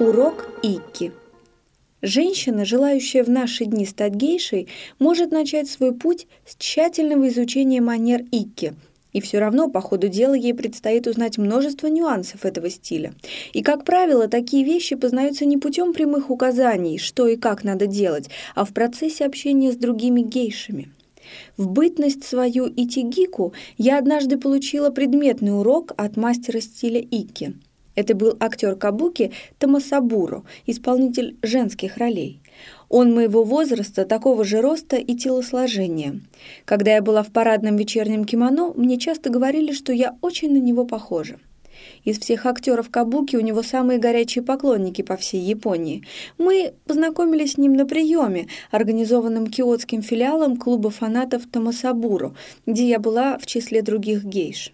Урок Икки. Женщина, желающая в наши дни стать гейшей, может начать свой путь с тщательного изучения манер Икки. И все равно по ходу дела ей предстоит узнать множество нюансов этого стиля. И, как правило, такие вещи познаются не путем прямых указаний, что и как надо делать, а в процессе общения с другими гейшами. В бытность свою Итигику я однажды получила предметный урок от мастера стиля Икки – это был актер Кабуки Тамасабуро, исполнитель женских ролей. Он моего возраста, такого же роста и телосложения. Когда я была в парадном вечернем кимоно, мне часто говорили, что я очень на него похожа. Из всех актеров Кабуки у него самые горячие поклонники по всей Японии. Мы познакомились с ним на приеме, организованном киотским филиалом клуба фанатов Тамасабуру, где я была в числе других гейш.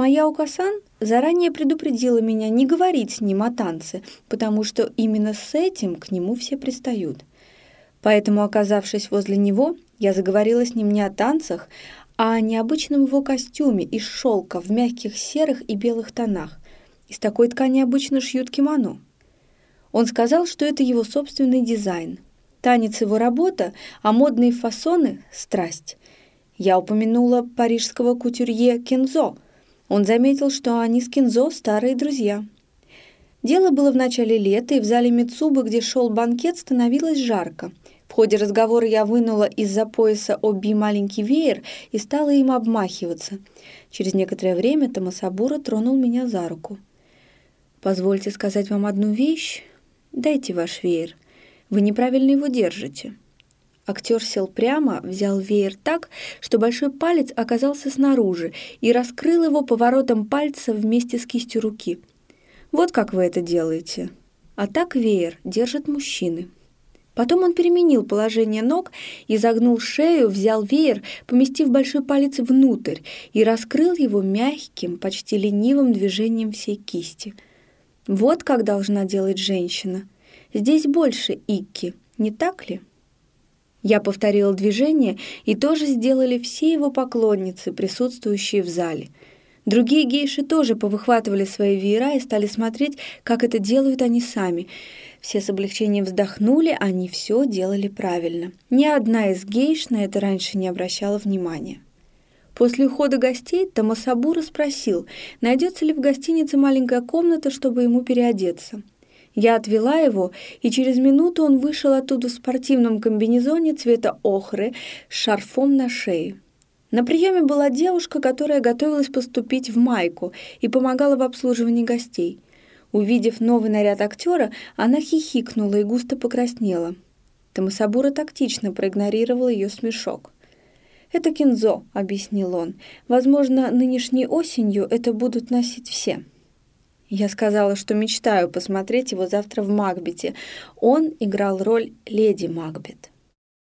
Моя Укасан заранее предупредила меня не говорить с ним о танце, потому что именно с этим к нему все пристают. Поэтому, оказавшись возле него, я заговорила с ним не о танцах, а о необычном его костюме из шелка в мягких серых и белых тонах. Из такой ткани обычно шьют кимоно. Он сказал, что это его собственный дизайн. Танец его работа, а модные фасоны — страсть. Я упомянула парижского кутюрье Кензо — он заметил, что они с Кинзо старые друзья. Дело было в начале лета, и в зале Мицубы, где шел банкет, становилось жарко. В ходе разговора я вынула из-за пояса Оби маленький веер и стала им обмахиваться. Через некоторое время Тамасабура тронул меня за руку. «Позвольте сказать вам одну вещь. Дайте ваш веер. Вы неправильно его держите». Актер сел прямо, взял веер так, что большой палец оказался снаружи и раскрыл его поворотом пальца вместе с кистью руки. Вот как вы это делаете. А так веер держат мужчины. Потом он переменил положение ног и загнул шею, взял веер, поместив большой палец внутрь и раскрыл его мягким, почти ленивым движением всей кисти. Вот как должна делать женщина. Здесь больше икки, не так ли? Я повторила движение, и тоже сделали все его поклонницы, присутствующие в зале. Другие гейши тоже повыхватывали свои веера и стали смотреть, как это делают они сами. Все с облегчением вздохнули, они все делали правильно. Ни одна из гейш на это раньше не обращала внимания. После ухода гостей Тамасабура спросил, найдется ли в гостинице маленькая комната, чтобы ему переодеться. Я отвела его, и через минуту он вышел оттуда в спортивном комбинезоне цвета охры с шарфом на шее. На приеме была девушка, которая готовилась поступить в майку и помогала в обслуживании гостей. Увидев новый наряд актера, она хихикнула и густо покраснела. Тамасабура тактично проигнорировал ее смешок. «Это кинзо», — объяснил он. «Возможно, нынешней осенью это будут носить все». Я сказала, что мечтаю посмотреть его завтра в Макбете. Он играл роль леди Макбет.